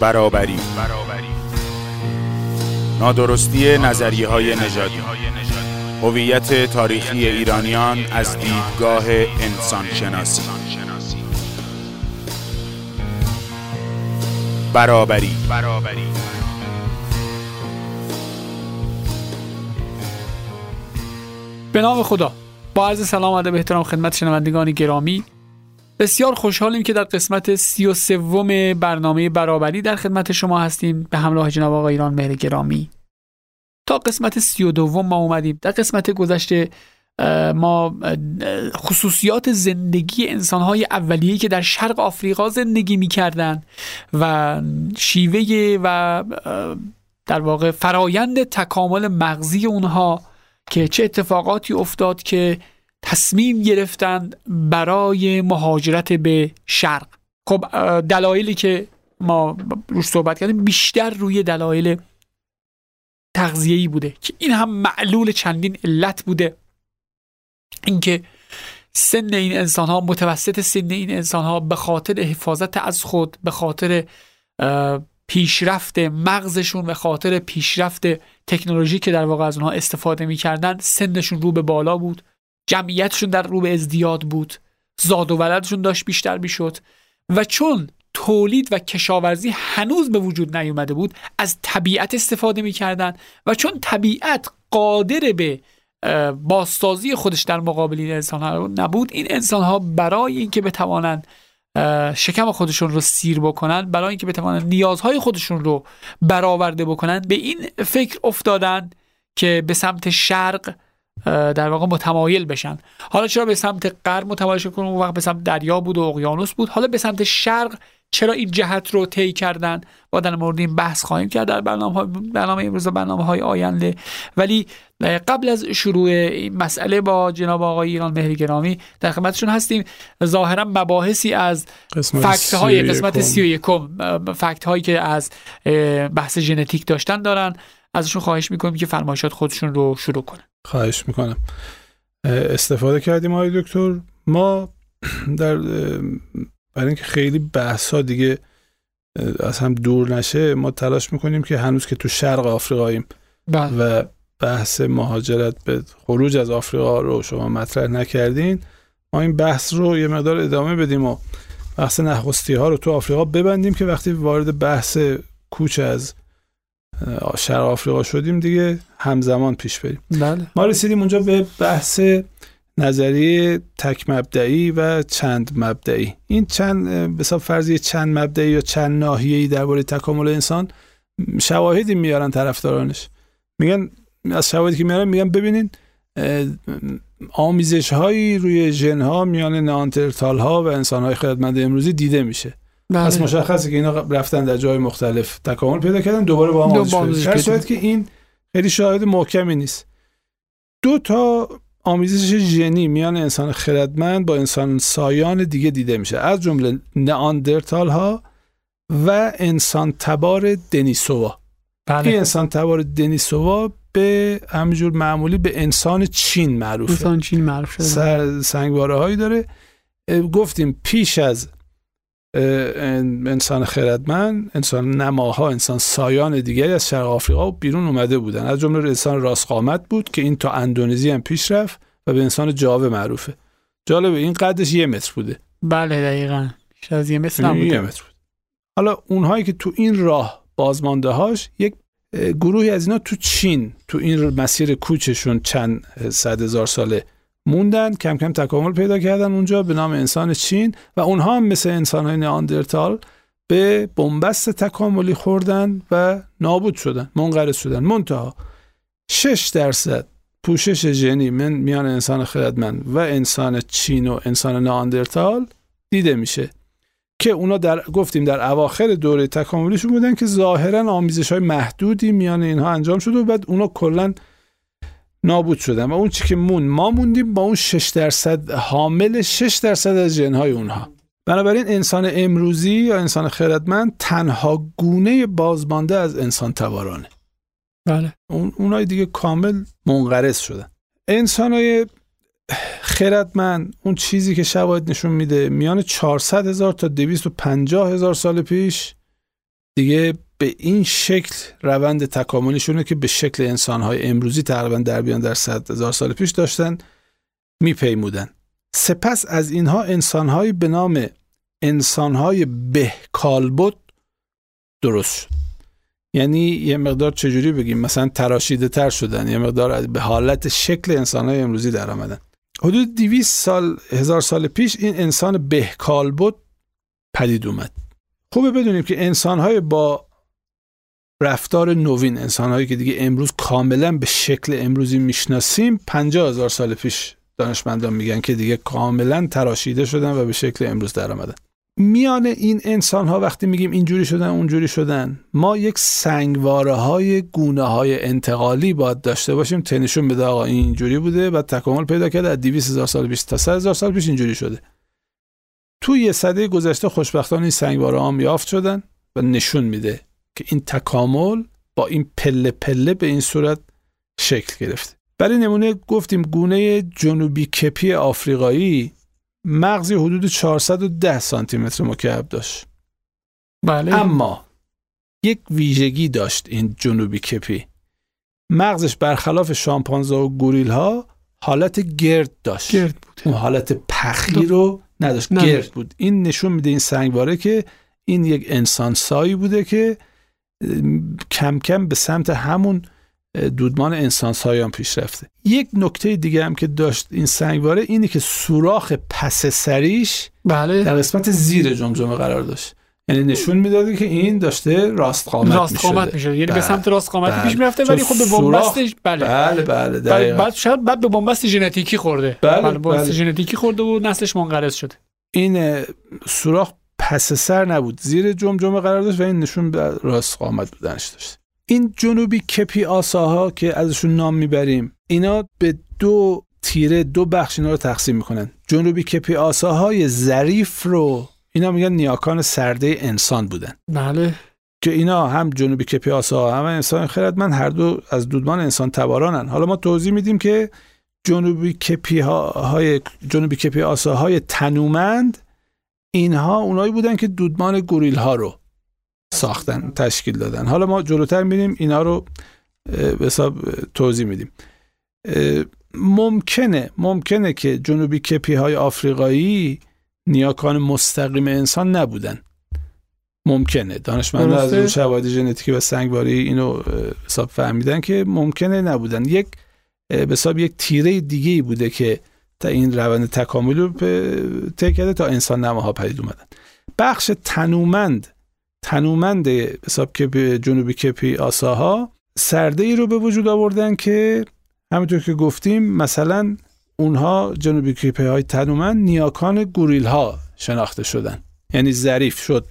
برابری. نادرستی نظریه های نژادی. هویت تاریخی ایرانیان از دیدگاه انسانشناسی. برابری. به نام خدا. با عرض سلام و ادب احترام خدمت شنوندگان گرامی بسیار خوشحالیم که در قسمت سی و سوم برنامه برابری در خدمت شما هستیم. به همراه جناب آقای ایران مهر گرامی. تا قسمت سی و دوم ما اومدیم. در قسمت گذشته ما خصوصیات زندگی انسانهای اولیه که در شرق آفریقا زندگی می‌کردن و شیوه و در واقع فرایند تکامل مغزی اونها که چه اتفاقاتی افتاد که تصمیم گرفتند برای مهاجرت به شرق. خب دلایلی که ما روش صحبت کردیم بیشتر روی دلایل تغذیه‌ای بوده که این هم معلول چندین علت بوده. اینکه سن این انسان ها متوسط سن این انسان ها به خاطر حفاظت از خود به خاطر پیشرفت مغزشون به خاطر پیشرفت تکنولوژی که در واقع از اونها استفاده می‌کردن سنشون رو به بالا بود. جمعیتشون در رو به ازدیاد بود. زاد و ولدشون داشت بیشتر می‌شد. و چون تولید و کشاورزی هنوز به وجود نیومده بود از طبیعت استفاده می‌کردن و چون طبیعت قادر به بازسازی خودش در مقابل این انسان ها نبود این انسان ها برای اینکه بتوانند شکم خودشون رو سیر بکنن برای اینکه بتوانند نیازهای خودشون رو برآورده بکنن به این فکر افتادن که به سمت شرق در واقع متمایل بشن. حالا چرا به سمت غرب متمایل شدن؟ اون وقت به سمت دریا بود و اقیانوس بود. حالا به سمت شرق چرا این جهت رو طی کردن؟ با در مورد این بحث خواهیم کرد در برنامه, برنامه امروز و برنامه های آینده. ولی قبل از شروع این مسئله با جناب آقای ایران مهری گرامی در خدمتشون هستیم. ظاهرا مباحثی از فکت های قسمت سی و یکم فکت هایی که از بحث ژنتیک داشتن دارن. ازشون خواهش می‌کنیم که فرمایشات خودشون رو شروع کنن. خواهش می‌کنم. استفاده کردیم آقای دکتر. ما در برای اینکه خیلی بحث ها دیگه از هم دور نشه ما تلاش می‌کنیم که هنوز که تو شرق آفریقاییم بله. و بحث مهاجرت به خروج از آفریقا رو شما مطرح نکردین. ما این بحث رو یه مقدار ادامه بدیم و بحث نخستی ها رو تو آفریقا ببندیم که وقتی وارد بحث کوچ از شرق آفریقا شدیم دیگه همزمان پیش بریم. بله. ما رسیدیم اونجا به بحث نظریه تک مبدعی و چند مبدعی. این چند به فرضی چند مبدعی یا چند ناحیه‌ای درباره تکامل انسان شواهدی میارن طرفدارانش. میگن از شواهدی که میارن میگن ببینین آمیزش هایی روی ژن ها میان نانترتال ها و انسان های خردمند امروزی دیده میشه. بله. پس مشخصه که اینا رفتن در جای مختلف تکامل پیدا کردن دوباره با هم آمیزش شده که این خیلی شاهد محکمی نیست. دو تا آمیزش ژنی میان انسان خردمند با انسان سایان دیگه دیده میشه. از جمله نئاندرتال ها و انسان تبار دنیسووا بله. این انسان تبار دنیسووا به همینجور معمولی به انسان چین معروفه. انسان چین معروف شده. سر سنگواره هایی داره گفتیم پیش از انسان خردمند انسان نماها انسان سایان دیگری از شرق آفریقا بیرون اومده بودن. از جمله انسان راست قامت بود که این تا اندونزی هم پیش رفت و به انسان جاوه معروفه. جالبه این قدش یه متر بوده. بله دقیقا. از یه متر هم یه متر بود. حالا اونهایی که تو این راه بازمانده هاش یک گروهی از اینا تو چین تو این مسیر کوچشون چند صد هزار ساله موندن کم کم تکامل پیدا کردن اونجا به نام انسان چین و اونها هم مثل انسان های نیاندرتال به بنبست تکاملی خوردن و نابود شدن منقرض شدن. منتها 6 درصد پوشش ژنی من میان انسان خردمند و انسان چین و انسان نیاندرتال دیده میشه که اونا در گفتیم در اواخر دوره تکاملیشون بودن که ظاهرا آمیزش های محدودی میان اینها انجام شده و بعد اونا کلا نابود شدن و اون چی که مون ما موندیم با اون 6 درصد حامل 6 درصد از جنهای اونها. بنابراین انسان امروزی یا انسان خردمند تنها گونه بازمانده از انسان توارانه. بله. اون اونای دیگه کامل منقرض شدن. انسانای خردمند اون چیزی که شواهد نشون میده میان 400 هزار تا 250 هزار سال پیش دیگه به این شکل روند تکاملیشونه که به شکل انسانهای امروزی تقریبا در بیان در صد هزار سال پیش داشتن میپیمودن. سپس از اینها انسانهایی به نام انسانهای بهکالبد درست شد. یعنی یه مقدار چجوری بگیم؟ مثلا تراشیده تر شدن یه مقدار به حالت شکل انسانهای امروزی در آمدن. حدود 200 سال هزار سال پیش این انسان بهکالبد پدید اومد. خوبه بدونیم که انسانهای با رفتار نوین. انسانهایی که دیگه امروز کاملا به شکل امروزی می‌شناسیم 50 هزار سال پیش دانشمندان میگن که دیگه کاملا تراشیده شدن و به شکل امروز در آمدن. میان این انسان ها وقتی میگیم اینجوری شدن اونجوری شدن ما یک سنگواره های گونه های انتقالی باید داشته باشیم. تنشون بده آقا این اینجوری بوده و تکامل پیدا کرده. از 200 هزار سال پیش تا 100 هزار سال پیش اینجوری شده. توی یه صده گذشته خوشبختانه این سنگواره هم یافت شدن و نشون میده. که این تکامل با این پله پله به این صورت شکل گرفته. برای نمونه گفتیم گونه جنوبی کپی آفریقایی مغزی حدود 410 سانتی متر مکعب داشت. بله. اما یک ویژگی داشت این جنوبی کپی. مغزش برخلاف شامپانزه و گوریل ها حالت گرد داشت. گرد بود. اون حالت پخی رو نداشت. نداشت. گرد بود. این نشون میده این سنگواره که این یک انسان سایی بوده که کم کم به سمت همون دودمان انسان سایان پیش رفته یک نکته دیگه هم که داشت این سنگواره اینه که سوراخ پس سریش بله در قسمت زیر جمجمه قرار داشت یعنی نشون می‌دادی که این داشته راست قامت راست قامت میشه یعنی به بله. سمت راست قامتی بله. پیش می‌رفته ولی خب به بنبستش بله بله بله بعد دقیقاً. بعد شاید بعد به بنبست ژنتیکی خورده بله، بله بنبست بله. ژنتیکی خورده و نسلش منقرض شده این سوراخ پس سر نبود. زیر جمجمه قرار داشت و این نشون به راست قامت بودنش داشت. این جنوبی کپی آساها که ازشون نام می‌بریم اینا به دو تیره دو بخش اینا رو تقسیم می‌کنن. جنوبی کپی آساهای ظریف رو اینا میگن نیاکان سرده انسان بودن. بله. که اینا هم جنوبی کپی آساها هم انسان خردمند هر دو از دودمان انسان تبارانن. حالا ما توضیح میدیم که جنوبی کپی های جنوبی کپی آساهای تنومند اینها اونایی بودن که دودمان گوریل ها رو ساختن تشکیل دادن. حالا ما جلوتر میریم اینا رو به توضیح میدیم. ممکنه ممکنه که جنوبی کپی های آفریقایی نیاکان مستقیم انسان نبودن. ممکنه. دانشمندان از. روی شواهد ژنتیکی و سنگواری اینو حساب فهمیدن که ممکنه نبودن. یک به حساب یک تیره دیگه ای بوده که تا این روند تکامل رو طی کرده تا انسان نماها پدید اومدن. بخش تنومند تنومند حساب که جنوبی کپی آساها سرده ای رو به وجود آوردن که همونطور که گفتیم مثلا اونها جنوبی کپی های تنومند نیاکان گوریل ها شناخته شدن. یعنی ظریف شد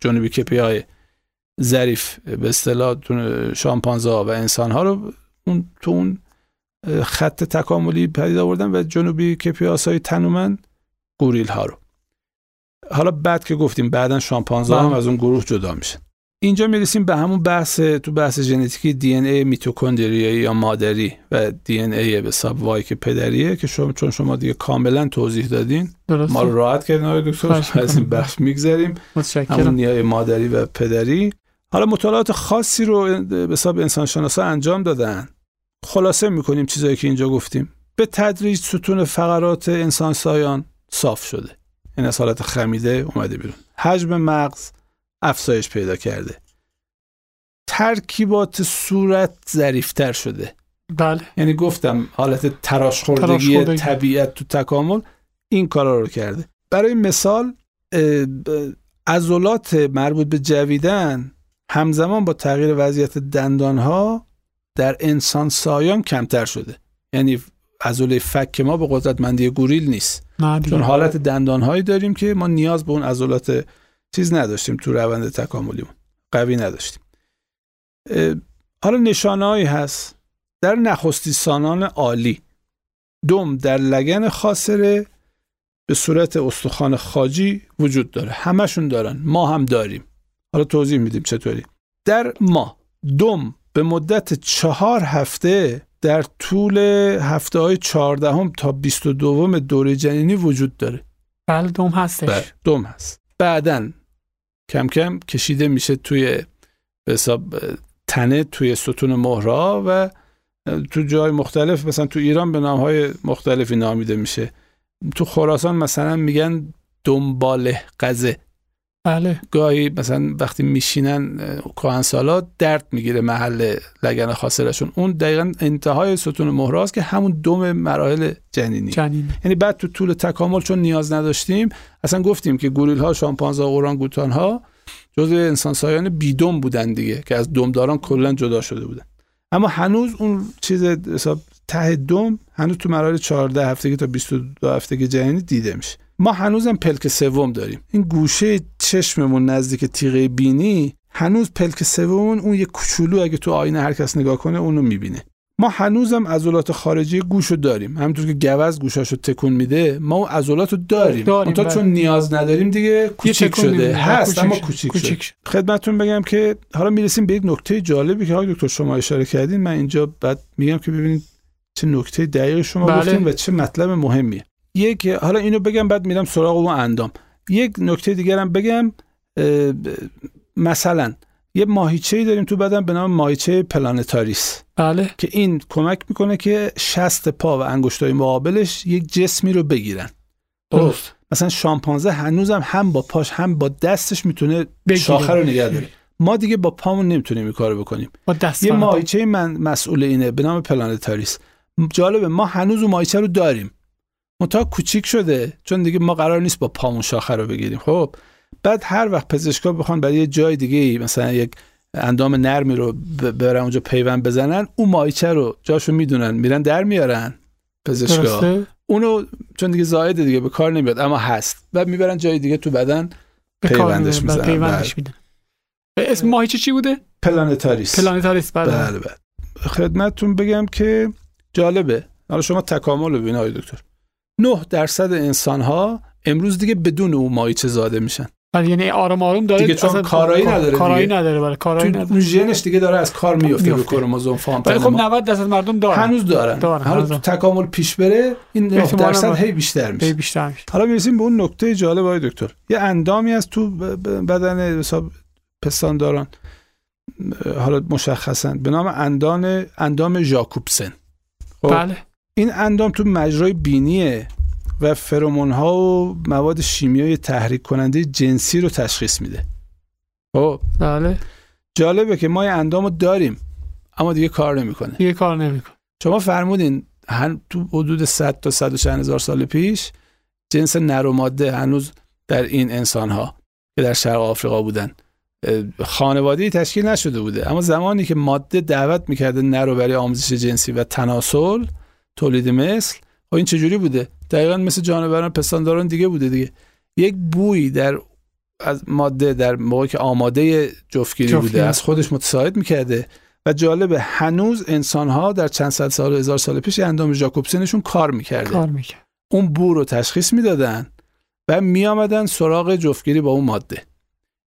جنوبی کپی های ظریف به اصطلاح شامپانزه ها و انسان ها رو اون تو اون خط تکاملی پدید آوردن و جنوبی کپی آسای تنومند گوریل ها رو حالا بعد که گفتیم بعدا شامپانزه هم بله. از اون گروه جدا میشن اینجا می‌رسیم به همون بحث تو بحث ژنتیکی دی ان ای میتوکندریایی یا مادری و دی ان ای به حساب Y که پدریه که شما چون شما دیگه کاملا توضیح دادین درست ما رو راحت کردین آقای دکتر از این. بخش میگذریم. همون متشکرم نیای مادری و پدری. حالا مطالعات خاصی رو به حساب انسان شناسا انجام دادن. خلاصه می‌کنیم چیزایی که اینجا گفتیم. به تدریج ستون فقرات انسان سایان صاف شده. این از حالت خمیده اومده بیرون. حجم مغز افزایش پیدا کرده. ترکیبات صورت ظریفتر شده. بله. یعنی گفتم حالت تراش خوردگی تراشخوردگی. طبیعت تو تکامل این کارا رو کرده. برای مثال عضلات مربوط به جویدن همزمان با تغییر وضعیت دندانها در انسان سایان کمتر شده. یعنی عضله فک ما به قدرتمندی گوریل نیست. چون حالت دندانهایی داریم که ما نیاز به اون عضلات چیز نداشتیم تو روند تکاملیمون. قوی نداشتیم. حالا نشانهایی هست. در نخستی سانان عالی دم در لگن خاصره به صورت استخوان خاجی وجود داره. همشون دارن. ما هم داریم. حالا توضیح میدیم چطوری. در ما دم به مدت چهار هفته در طول هفته های چهاردهم تا بیست و دوم دوره جنینی وجود داره. بله دوم هستش. بله دم هست. بعدا کم کم کشیده میشه توی به حساب تنه توی ستون مهرا و تو جای مختلف مثلا تو ایران به نامهای مختلفی نامیده میشه. تو خراسان مثلا میگن دنباله قزه. بله. گاهی مثلا وقتی میشینن کهنسالا درد می‌گیره محل لگن خاصرشون. اون دقیقا انتهای ستون مهراست که همون دوم مراحل جنینی. یعنی بعد تو طول تکامل چون نیاز نداشتیم اصلا گفتیم که گوریل ها شامپانزه و اورانگوتان ها جزء انسان سایان بیدم بودن دیگه که از دمداران کلا جدا شده بودن. اما هنوز اون چیز حساب ته دم هنوز تو مراحل 14 هفتگی تا 22 هفتگی جنینی دیده میشه. ما هنوزم پلک سوم داریم. این گوشه چشممون نزدیک تیغه بینی هنوز پلک سوممون اون یه کوچولو اگه تو آینه هر کس نگاه کنه اونو می‌بینه ما هنوزم عضلات خارجی گوشو داریم همونطور که گوز گوشاشو تکون میده ما اون عضلاتو داریم, داریم تا بله. چون نیاز نداریم دیگه کوچیک شده. هست اما. کوچیک کوچیک شد بگم که حالا می‌رسیم به یک نکته جالبی که آقای دکتر شما اشاره کردین من اینجا بعد میگم که ببینید چه نکته دقیق شما بله. گفتین و چه مطلب مهمیه یک حالا اینو بگم بعد میرم سراغ اون اندام یک نکته دیگرم بگم اه، ب- مثلا یه ماهیچه داریم تو بدن به نام ماهیچه plantaris. بله. که این کمک می‌کنه که شست پا و انگشتای مقابلش یک جسمی رو بگیرن. درست. مثلا شامپانزه هنوزم هم با پاش هم با دستش می‌تونه بگیره. شاخه رو نگه داره. ما دیگه با پامون نمی‌تونیم این کارو بکنیم. با دست یه. ماهیچه من مسئول اینه به نام plantaris. جالبه ما هنوز اون ماهیچه رو داریم. منتها کوچیک شده چون دیگه ما قرار نیست با پامون شاخه رو بگیریم. خب بعد هر وقت پزشکا بخوان برای یه جای دیگه ای مثلا یک اندام نرمی رو برن اونجا پیوند بزنن اون ماهیچه رو جاشو می‌دونن میرن در میارن پزشکا. اونو چون دیگه زایده دیگه به کار نمیاد اما هست. بعد می‌برن جای دیگه تو بدن پیوندش. می‌زنن. پیوندش میدن. اسم ماهیچه چی بوده؟ plantaris. plantaris بله. بله بله. خدمتتون بگم که جالبه. حالا شما تکامل رو ببینید دکتر. 9 درصد انسان ها امروز دیگه بدون اون ماهیچه زاده میشن. بله یعنی آرام آروم داره دیگه چون اصلا کارایی کار- نداره کارایی. نداره بله کارایی نداره. اون ژنش دیگه داره از کار میفته به میفته. کروموزوم فام ولی خب ما. 90 درصد مردم دارن. هنوز دارن. دارن، حالا تو تکامل پیش بره این 9 احتمالاً درصد. هی بیشتر میشه. به بیشتر میشه. حالا می‌رسیم به اون نکته جالب آقای دکتر. یه اندامی از تو بدن حساب پستانداران حالا مشخصا. به نام اندان اندام ژاکوبسن. خب. بله. این اندام تو مجرای بینیه و فرمون ها و مواد شیمیایی تحریک کننده جنسی رو تشخیص میده. خب؟ بله. جالبه که ما یه اندام رو داریم اما دیگه کار نمی‌کنه. دیگه کار نمی‌کنه. شما فرمودین هن تو حدود 100 تا 100 و چند هزار سال پیش جنس نر و ماده هنوز در این انسان ها که در شرق آفریقا بودن اه، خانواده‌ای تشکیل نشده بوده. اما زمانی که ماده دعوت می‌کرده نر رو برای آموزش جنسی و تناسل تولید مثل؟ خب این چجوری بوده؟ دقیقا مثل جانوران پستانداران دیگه بوده دیگه. یک بوی در از ماده در موقعی که آماده جفتگیری. بوده از خودش متساعد می‌کرده و جالبه هنوز انسان ها در چند صد سال و هزار سال پیش اندام ژاکوبسنشون کار می‌کرده. کار می‌کنه اون بو رو تشخیص می‌دادن و میآمدن سراغ جفتگیری با اون ماده.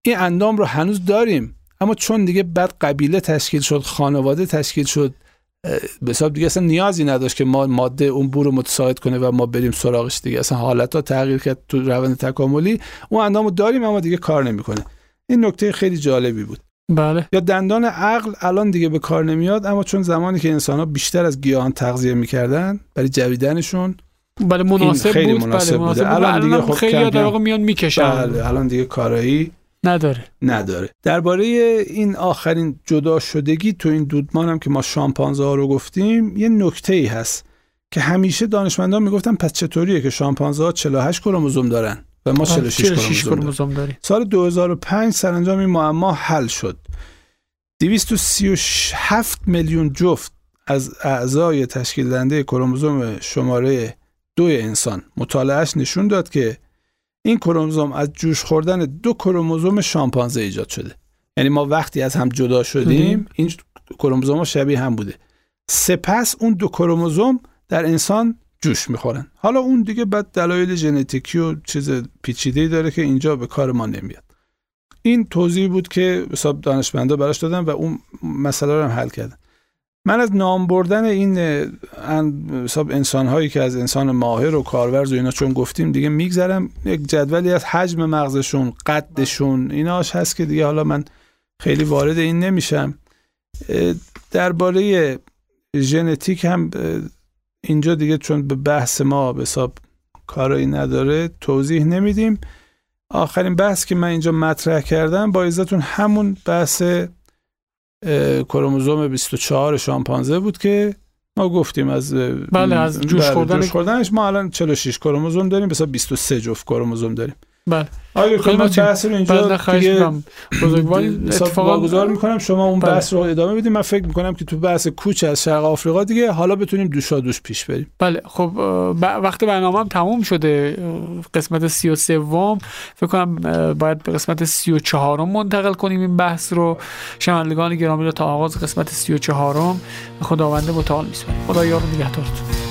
این اندام رو هنوز داریم اما چون دیگه بعد قبیله تشکیل شد خانواده تشکیل شد به حساب دیگه اصلا نیازی نداشت که ما ماده اون بو رو متساعد کنه و ما بریم سراغش دیگه. اصلا حالت ها تغییر کرد تو روند تکاملی. اون اندام رو داریم اما دیگه کار نمی‌کنه. این نکته خیلی جالبی بود. بله. یا دندان عقل الان دیگه به کار نمیاد اما چون زمانی که انسان ها بیشتر از گیاهان تغذیه می‌کردن برای جویدنشون بله مناسب خیلی بود. مناسب بله بوده. مناسب بود. الان دیگه خب خیلی در. واقع میان می‌کشن. بله الان دیگه کارایی نداره. نداره. درباره این آخرین جدا شدگی تو این دودمان هم که ما شامپانزه ها رو گفتیم یه نکته ای هست که همیشه دانشمندان می‌گفتن پس چطوریه که شامپانزه ها 48 کروموزوم دارن و ما 46 46 کروموزوم داریم. کروموزوم داریم. سال 2005 سرانجام این معما حل شد. 237 میلیون جفت از اعضای تشکیل دهنده کروموزوم شماره دو انسان مطالعهش نشون داد که این کروموزوم از جوش خوردن دو کروموزوم شامپانزه ایجاد شده. یعنی ما وقتی از هم جدا شدیم این کروموزوم ها شبیه هم بوده. سپس اون دو کروموزوم در انسان جوش می‌خورن. حالا اون دیگه بعد دلایل ژنتیکی و چیز پیچیده‌ای داره که اینجا به کار ما نمیاد. این توضیح بود که حساب دانشمندا براش دادن و اون مسئله رو هم حل کردن. من از نام بردن این انسان هایی که از انسان ماهر و کارورز و اینا چون گفتیم دیگه میگذرم. یک جدولی از حجم مغزشون قدشون ایناش هست که دیگه حالا من خیلی وارد این نمیشم. درباره ژنتیک هم اینجا دیگه چون به بحث ما به حساب کارایی نداره توضیح نمیدیم. آخرین بحث که من اینجا مطرح کردم با عزتون همون بحث کروموزوم 24 شامپانزه بود که ما گفتیم از بله از جوش بله، خوردن خوردنش ما الان 46 کروموزوم داریم بسا 23 جفت کروموزوم داریم. بله. آیا خیلی بحث رو اینجا دیگه بزرگواری اتفاقا می‌کنم شما اون بله. بحث رو ادامه بدیم من فکر می‌کنم که تو بحث کوچ از شرق آفریقا دیگه حالا بتونیم دوشا دوش پیش بریم. بله. خب وقت برنامه هم تموم شده. قسمت 33 وم فکر کنم باید به قسمت 34 منتقل کنیم این بحث رو. شنوندگان گرامی رو تا آغاز قسمت 34 خداوند متعال میسپاریم. خدا یار نگهدارتون.